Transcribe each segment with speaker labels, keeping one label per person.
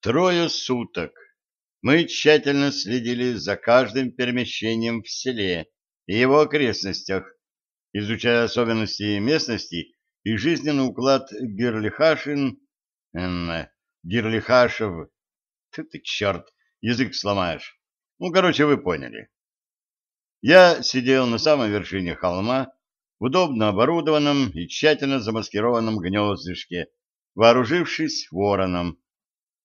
Speaker 1: Трое суток мы тщательно следили за каждым перемещением в селе и его окрестностях, изучая особенности местности и жизненный уклад Герлихашин, эм, Герлихашев, ты ты черт, язык сломаешь. Ну, короче, вы поняли. Я сидел на самой вершине холма, в удобно оборудованном и тщательно замаскированном гнездышке, вооружившись вороном,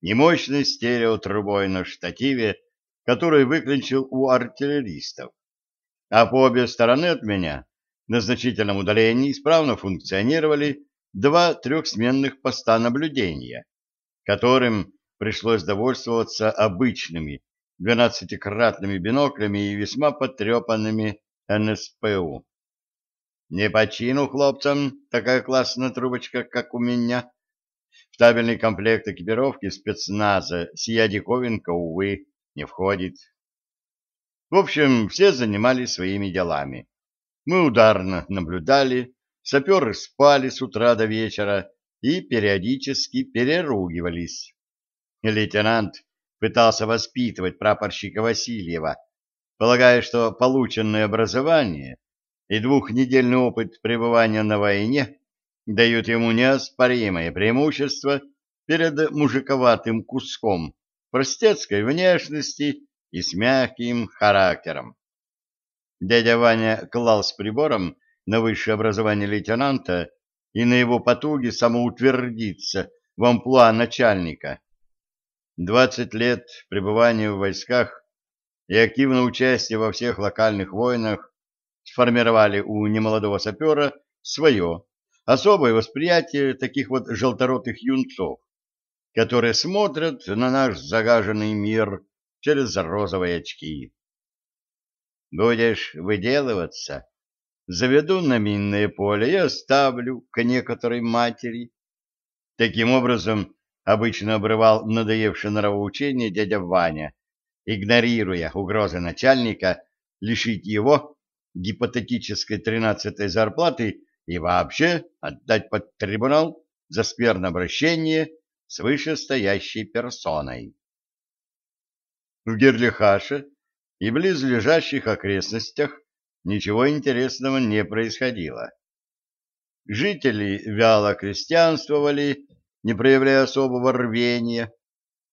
Speaker 1: немощной стереотрубой на штативе, который выключил у артиллеристов. А по обе стороны от меня на значительном удалении исправно функционировали два трехсменных поста наблюдения, которым пришлось довольствоваться обычными двенадцатикратными биноклями и весьма потрепанными НСПУ. Не по чину хлопцам такая классная трубочка, как у меня. В табельный комплект экипировки спецназа сия диковинка, увы, не входит. В общем, все занимались своими делами. Мы ударно наблюдали, саперы спали с утра до вечера и периодически переругивались. Лейтенант пытался воспитывать прапорщика Васильева, полагая, что полученное образование и двухнедельный опыт пребывания на войне дают ему неоспоримое преимущество перед мужиковатым куском простецкой внешности и с мягким характером. Дядя Ваня клал с прибором на высшее образование лейтенанта и на его потуги самоутвердиться в амплуа начальника. Двадцать лет пребывания в войсках и активное участие во всех локальных войнах сформировали у немолодого сапера свое особое восприятие таких вот желторотых юнцов, которые смотрят на наш загаженный мир через розовые очки. Будешь выделываться, заведу на минное поле и оставлю к некоторой матери. Таким образом, обычно обрывал надоевшее нравоучение дядя Ваня, игнорируя угрозы начальника лишить его гипотетической тринадцатой зарплаты и вообще отдать под трибунал за скверное обращение с вышестоящей персоной. В Герлихаше и близлежащих окрестностях ничего интересного не происходило. Жители вяло крестьянствовали, не проявляя особого рвения.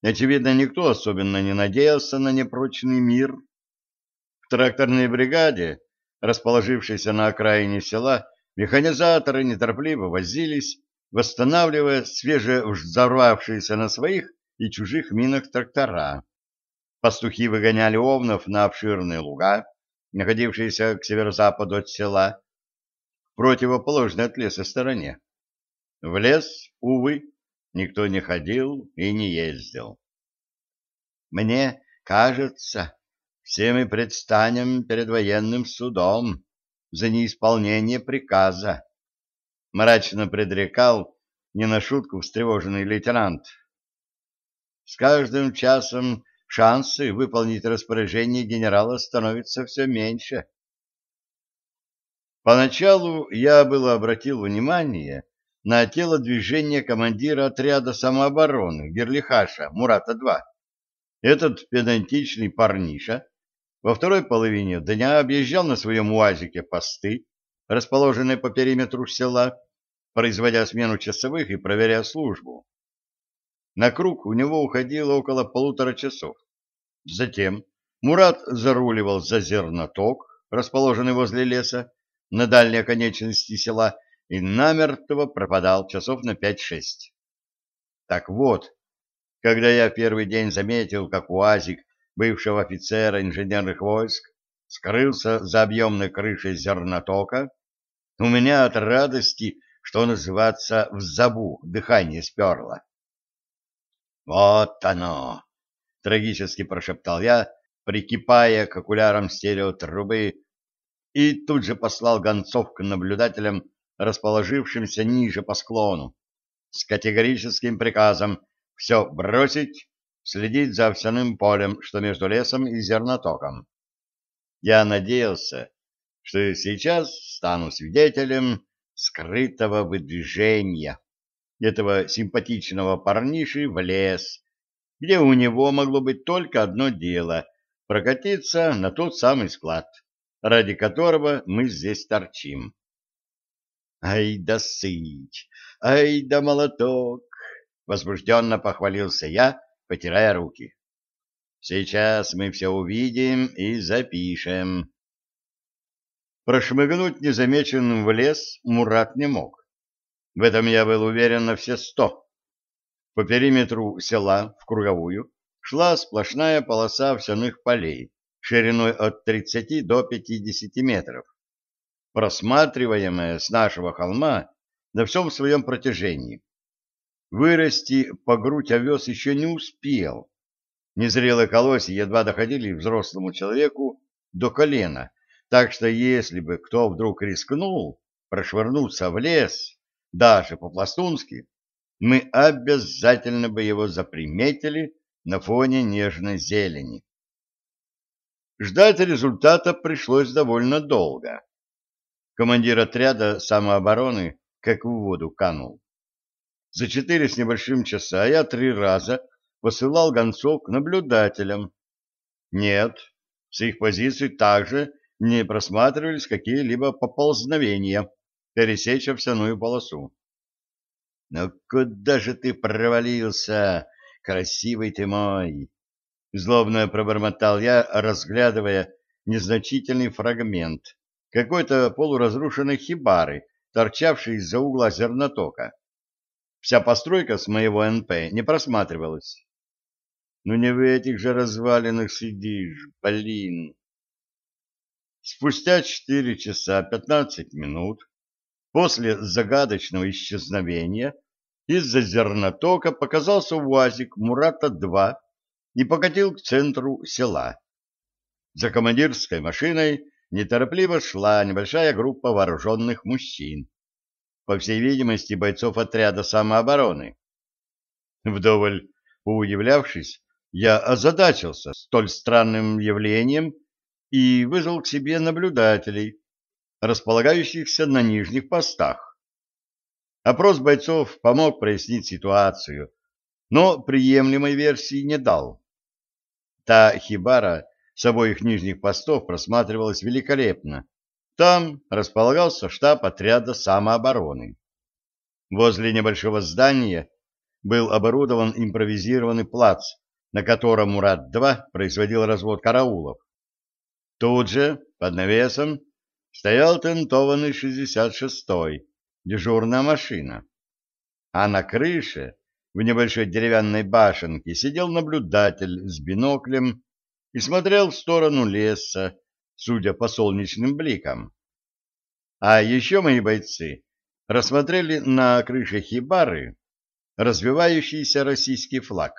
Speaker 1: Очевидно, никто особенно не надеялся на непрочный мир. В тракторной бригаде, расположившейся на окраине села, механизаторы неторопливо возились, восстанавливая свежевзорвавшиеся на своих и чужих минах трактора. Пастухи выгоняли овнов на обширные луга, находившиеся к северо-западу от села, в противоположной от леса стороне. В лес, увы, никто не ходил и не ездил. Мне кажется, все мы предстанем перед военным судом за неисполнение приказа, мрачно предрекал не на шутку встревоженный лейтенант. С каждым часом шансы выполнить распоряжение генерала становятся все меньше. Поначалу я было обратил внимание на телодвижение командира отряда самообороны Герлихаша Мурата-2. Этот педантичный парниша во второй половине дня объезжал на своем уазике посты, расположенные по периметру села, производя смену часовых и проверяя службу. На круг у него уходило около полутора часов. Затем Мурат заруливал за зерноток, расположенный возле леса, на дальней оконечности села, и намертво пропадал часов на пять-шесть. Так вот, когда я первый день заметил, как УАЗик бывшего офицера инженерных войск скрылся за объемной крышей зернотока, у меня от радости, что называется, в забу дыхание сперло. «Вот оно!» — трагически прошептал я, прикипая к окулярам стереотрубы, и тут же послал гонцов к наблюдателям, расположившимся ниже по склону, с категорическим приказом все бросить, следить за овсяным полем, что между лесом и зернотоком. Я надеялся, что сейчас стану свидетелем скрытого выдвижения этого симпатичного парниши в лес где у него могло быть только одно дело — прокатиться на тот самый склад, ради которого мы здесь торчим. «Ай да сыч! Ай да молоток!» — возбужденно похвалился я, потирая руки. «Сейчас мы все увидим и запишем». Прошмыгнуть незамеченным в лес Мурат не мог. В этом я был уверен на все сто. По периметру села в круговую шла сплошная полоса овсяных полей шириной от 30 до 50 метров, просматриваемая с нашего холма на всем своем протяжении. Вырасти по грудь овес еще не успел. Незрелые колосья едва доходили взрослому человеку до колена, так что если бы кто вдруг рискнул прошвырнуться в лес, даже по-пластунски, мы обязательно бы его заприметили на фоне нежной зелени. Ждать результата пришлось довольно долго. Командир отряда самообороны как в воду канул. За четыре с небольшим часа я три раза посылал гонцов к наблюдателям. Нет, с их позиций также не просматривались какие-либо поползновения пересечь овсяную полосу. «Ну куда же ты провалился, красивый ты мой?» Злобно пробормотал я, разглядывая незначительный фрагмент какой-то полуразрушенной хибары, торчавшей из-за угла зернотока. Вся постройка с моего НП не просматривалась. Ну не в этих же развалинах сидишь, блин. Спустя четыре часа пятнадцать минут После загадочного исчезновения из-за зернотока показался УАЗик Мурата-2 и покатил к центру села. За командирской машиной неторопливо шла небольшая группа вооруженных мужчин, по всей видимости, бойцов отряда самообороны. Вдоволь поудивлявшись, я озадачился столь странным явлением и вызвал к себе наблюдателей, располагающихся на нижних постах. Опрос бойцов помог прояснить ситуацию, но приемлемой версии не дал. Та хибара с обоих нижних постов просматривалась великолепно. Там располагался штаб отряда самообороны. Возле небольшого здания был оборудован импровизированный плац, на котором Мурат-2 производил развод караулов. Тут же, под навесом, стоял тентованный 66-й, дежурная машина. А на крыше, в небольшой деревянной башенке, сидел наблюдатель с биноклем и смотрел в сторону леса, судя по солнечным бликам. А еще мои бойцы рассмотрели на крыше хибары развивающийся российский флаг.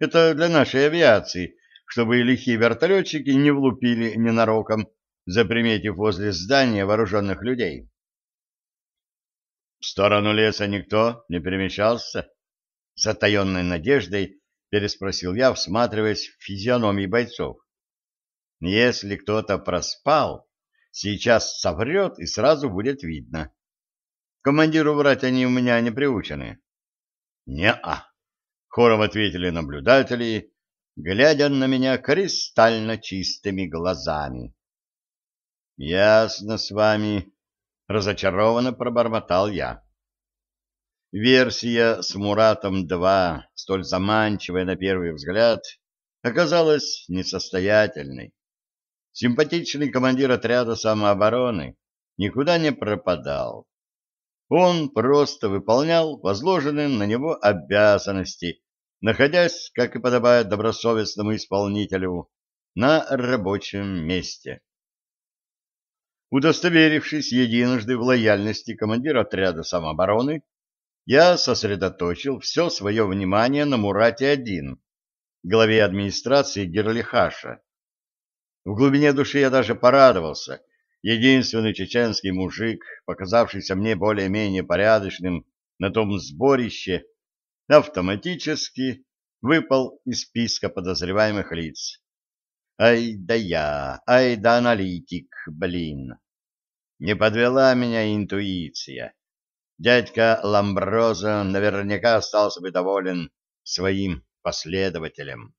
Speaker 1: Это для нашей авиации, чтобы лихие вертолетчики не влупили ненароком заприметив возле здания вооруженных людей. В сторону леса никто не перемещался? Затаенной надеждой переспросил я, всматриваясь в физиономии бойцов. Если кто-то проспал, сейчас соврет и сразу будет видно. Командиру врать они у меня не приучены. Не-а, хором ответили наблюдатели, глядя на меня кристально чистыми глазами. Ясно с вами, разочарованно пробормотал я. Версия с Муратом-2, столь заманчивая на первый взгляд, оказалась несостоятельной. Симпатичный командир отряда самообороны никуда не пропадал. Он просто выполнял возложенные на него обязанности, находясь, как и подобает добросовестному исполнителю, на рабочем месте. Удостоверившись единожды в лояльности командира отряда самообороны, я сосредоточил все свое внимание на Мурате-1, главе администрации Герлихаша. В глубине души я даже порадовался. Единственный чеченский мужик, показавшийся мне более-менее порядочным на том сборище, автоматически выпал из списка подозреваемых лиц. Ай да я, ай да аналитик, блин. Не подвела меня интуиция. Дядька Ламброза наверняка остался бы доволен своим последователем.